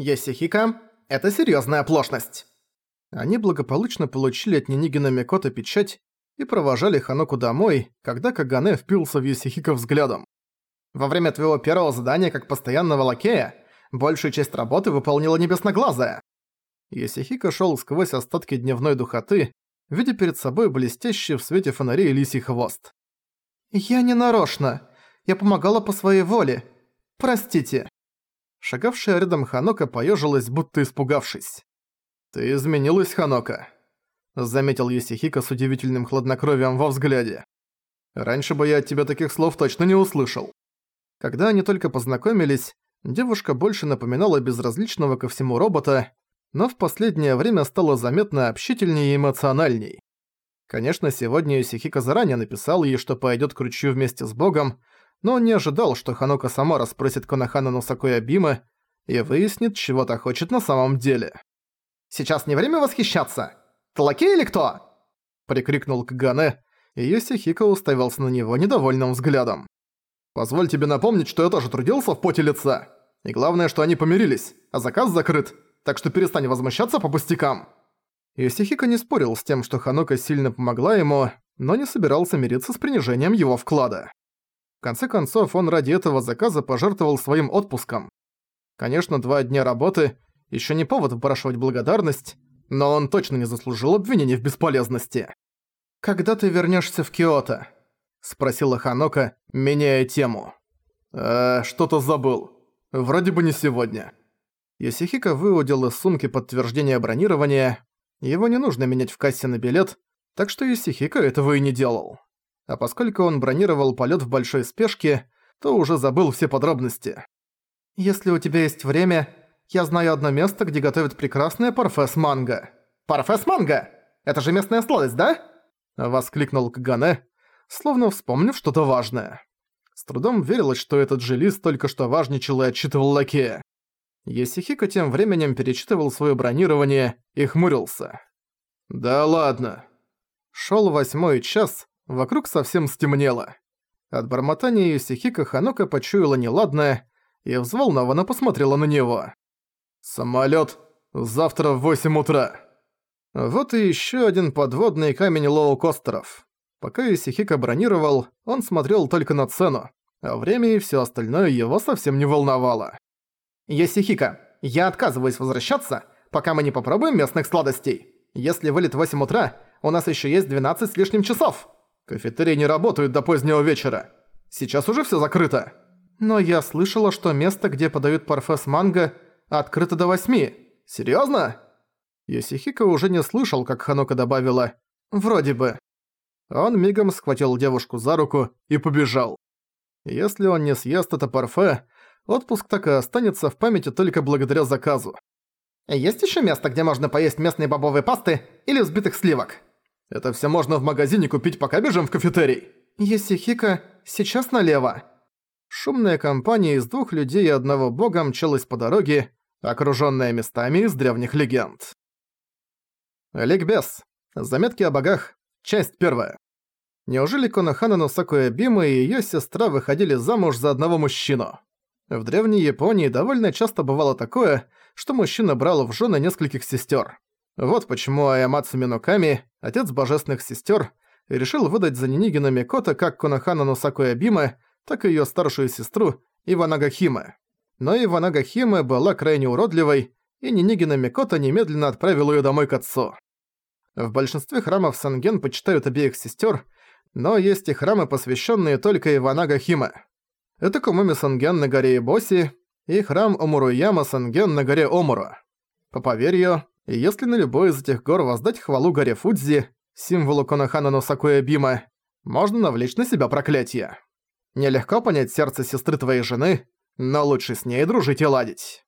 Йосихика, это серьёзная оплошность. Они благополучно получили от Нинигина Микото печать и провожали Ханоку домой, когда Кагане впился в Йосихико взглядом. Во время твоего первого задания как постоянного лакея большую часть работы выполнила Небесноглазая. Йосихико шёл сквозь остатки дневной духоты, видя перед собой блестящий в свете фонарей лисий хвост. «Я не нарочно. Я помогала по своей воле. Простите». Шагавшая рядом Ханока поежилась, будто испугавшись. «Ты изменилась, Ханока», — заметил Есихика с удивительным хладнокровием во взгляде. «Раньше бы я от тебя таких слов точно не услышал». Когда они только познакомились, девушка больше напоминала безразличного ко всему робота, но в последнее время стала заметно общительнее и эмоциональней. Конечно, сегодня Юсихика заранее написал ей, что пойдет к ручью вместе с богом, но он не ожидал, что Ханока сама расспросит Конахана Носакоя Бима и выяснит, чего-то хочет на самом деле. «Сейчас не время восхищаться! Ты лакей или кто?» прикрикнул Кагане, и Юсихика уставился на него недовольным взглядом. «Позволь тебе напомнить, что я тоже трудился в поте лица. И главное, что они помирились, а заказ закрыт, так что перестань возмущаться по пустякам». Юсихика не спорил с тем, что Ханока сильно помогла ему, но не собирался мириться с принижением его вклада. В конце концов, он ради этого заказа пожертвовал своим отпуском. Конечно, два дня работы – еще не повод выпрашивать благодарность, но он точно не заслужил обвинения в бесполезности. «Когда ты вернешься в Киото?» – спросила Ханока, меняя тему. «Э, что-то забыл. Вроде бы не сегодня». Йосихико выудил из сумки подтверждение бронирования. Его не нужно менять в кассе на билет, так что Йосихико этого и не делал а поскольку он бронировал полет в большой спешке, то уже забыл все подробности. «Если у тебя есть время, я знаю одно место, где готовят прекрасное парфе с манго». «Парфе с манго? Это же местная сладость, да?» Воскликнул Кагане, словно вспомнив что-то важное. С трудом верилось, что этот же лист только что важничал и отчитывал лакея. Есихико тем временем перечитывал свое бронирование и хмурился. «Да ладно». Шёл восьмой час, Вокруг совсем стемнело. От бормотания Юсихика Ханока почуяла неладное и взволнованно посмотрела на него. «Самолёт завтра в 8 утра». Вот и ещё один подводный камень лоукостеров. Пока Юсихика бронировал, он смотрел только на цену, а время и всё остальное его совсем не волновало. «Юсихика, я отказываюсь возвращаться, пока мы не попробуем местных сладостей. Если вылет в 8 утра, у нас ещё есть 12 с лишним часов». Кафетерии не работают до позднего вечера. Сейчас уже всё закрыто. Но я слышала, что место, где подают парфе с манго, открыто до восьми. Серьёзно? Йосихико уже не слышал, как Ханока добавила «вроде бы». Он мигом схватил девушку за руку и побежал. Если он не съест это парфе, отпуск так и останется в памяти только благодаря заказу. «Есть ещё место, где можно поесть местные бобовые пасты или взбитых сливок?» Это все можно в магазине купить, пока бежим в кафетерий. Есихика, сейчас налево. Шумная компания из двух людей и одного бога мчалась по дороге, окружённая местами из древних легенд. Ликбез. Заметки о богах. Часть первая. Неужели Конохана Носакуя Бима и её сестра выходили замуж за одного мужчину? В древней Японии довольно часто бывало такое, что мужчина брал в жены нескольких сестер. Вот почему Аямацу Миноками, отец божественных сестер, решил выдать за Нинигина Микото как Конохана Носаку Ябима, так и ее старшую сестру Иванага Химе. Но Иванага Химе была крайне уродливой, и Нинигина Микото немедленно отправил ее домой к отцу. В большинстве храмов Санген почитают обеих сестер, но есть и храмы, посвященные только Иванага Химе. Это Кумуми Санген на горе Ибоси и храм Омуруяма Санген на горе Омура. По поверью, и если на любой из этих гор воздать хвалу горе Фудзи, символу Конохана Носакуя Бима, можно навлечь на себя проклятие. Нелегко понять сердце сестры твоей жены, но лучше с ней дружить и ладить.